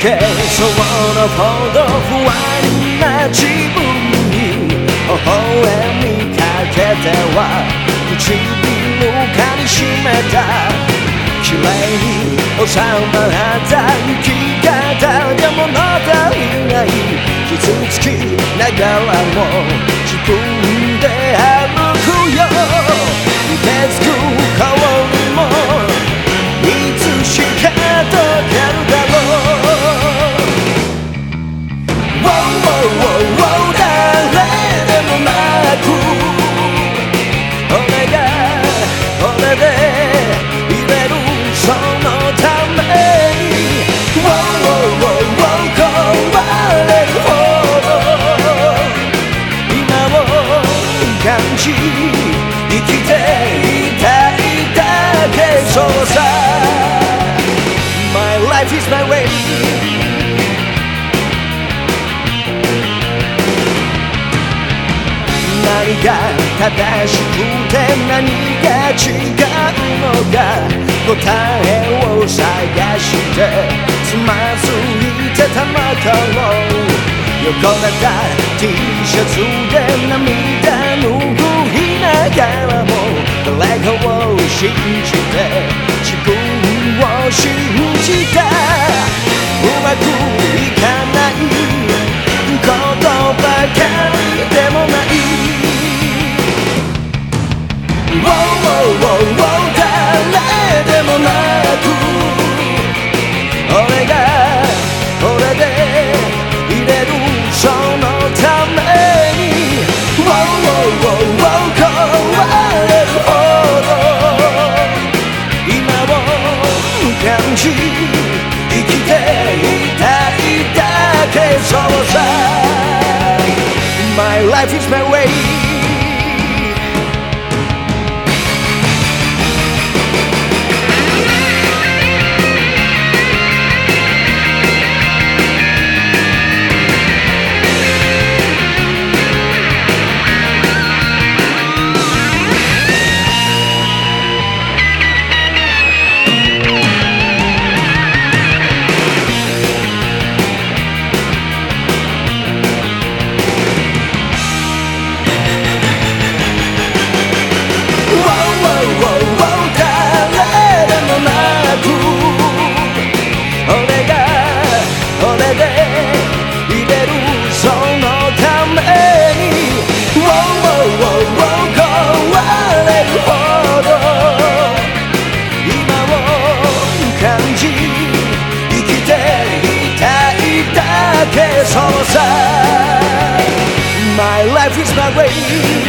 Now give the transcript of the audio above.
そうのほど不安な自分に微笑みかけては唇かみしめた綺麗に収まった生き方でも物足りない傷つきながらもそうさ My life is my way. 何が正しくて何が違うのか答えを探してつまずいてたまたを横れた T シャツで涙拭感じ生きていたいだけそうさ My life is my way highway